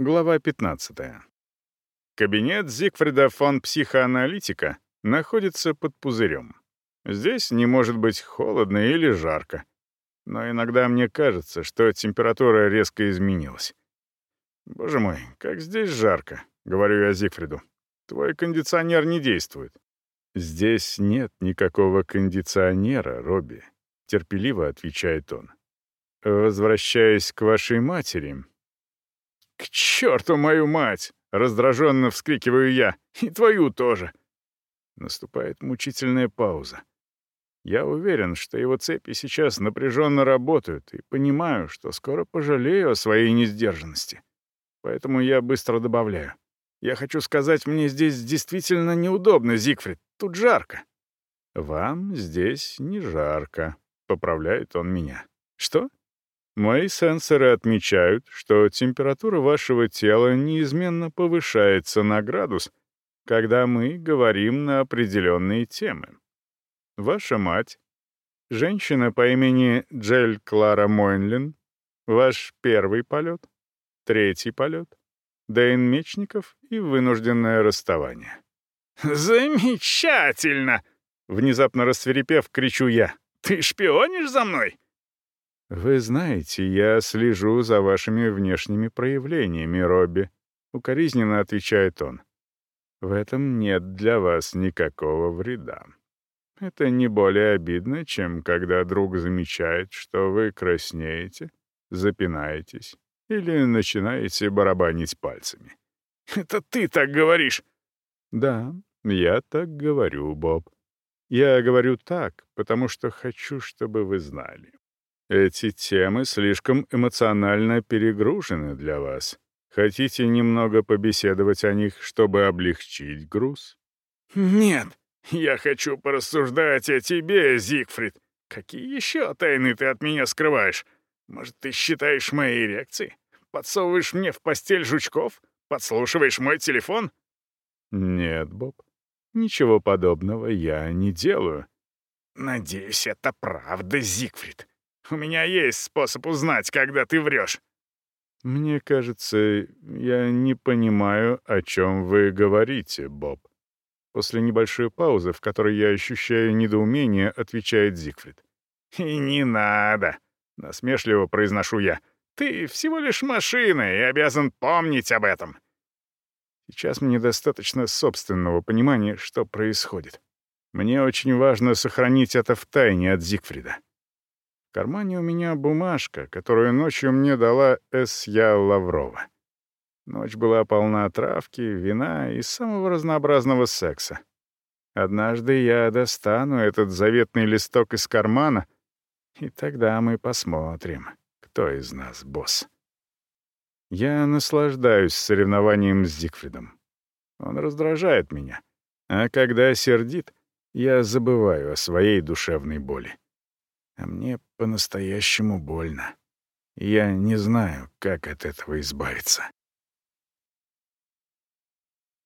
Глава 15. Кабинет Зигфрида фон психоаналитика находится под пузырем. Здесь не может быть холодно или жарко. Но иногда мне кажется, что температура резко изменилась. «Боже мой, как здесь жарко», — говорю я Зигфриду. «Твой кондиционер не действует». «Здесь нет никакого кондиционера, Робби», — терпеливо отвечает он. «Возвращаясь к вашей матери...» «К черту мою мать!» — раздраженно вскрикиваю я. «И твою тоже!» Наступает мучительная пауза. Я уверен, что его цепи сейчас напряженно работают, и понимаю, что скоро пожалею о своей несдержанности. Поэтому я быстро добавляю. Я хочу сказать, мне здесь действительно неудобно, Зигфрид. Тут жарко. «Вам здесь не жарко», — поправляет он меня. «Что?» «Мои сенсоры отмечают, что температура вашего тела неизменно повышается на градус, когда мы говорим на определенные темы. Ваша мать, женщина по имени Джель Клара Мойнлин, ваш первый полет, третий полет, Дэйн Мечников и вынужденное расставание. «Замечательно!» — внезапно рассверепев, кричу я. «Ты шпионишь за мной?» «Вы знаете, я слежу за вашими внешними проявлениями, Робби», — укоризненно отвечает он. «В этом нет для вас никакого вреда. Это не более обидно, чем когда друг замечает, что вы краснеете, запинаетесь или начинаете барабанить пальцами. «Это ты так говоришь!» «Да, я так говорю, Боб. Я говорю так, потому что хочу, чтобы вы знали. Эти темы слишком эмоционально перегружены для вас. Хотите немного побеседовать о них, чтобы облегчить груз?» «Нет, я хочу порассуждать о тебе, Зигфрид. Какие еще тайны ты от меня скрываешь? Может, ты считаешь мои эрекции? Подсовываешь мне в постель жучков? Подслушиваешь мой телефон?» «Нет, Боб, ничего подобного я не делаю». «Надеюсь, это правда, Зигфрид. У меня есть способ узнать, когда ты врешь». «Мне кажется, я не понимаю, о чем вы говорите, Боб». После небольшой паузы, в которой я ощущаю недоумение, отвечает Зигфрид. «И не надо», — насмешливо произношу я. «Ты всего лишь машина и обязан помнить об этом». Сейчас мне достаточно собственного понимания, что происходит. Мне очень важно сохранить это в тайне от Зигфрида. Кармане у меня бумажка, которую ночью мне дала Эсья Лаврова. Ночь была полна травки, вина и самого разнообразного секса. Однажды я достану этот заветный листок из кармана, и тогда мы посмотрим, кто из нас босс. Я наслаждаюсь соревнованием с Зигфридом. Он раздражает меня. А когда сердит, я забываю о своей душевной боли. А мне по-настоящему больно. Я не знаю, как от этого избавиться.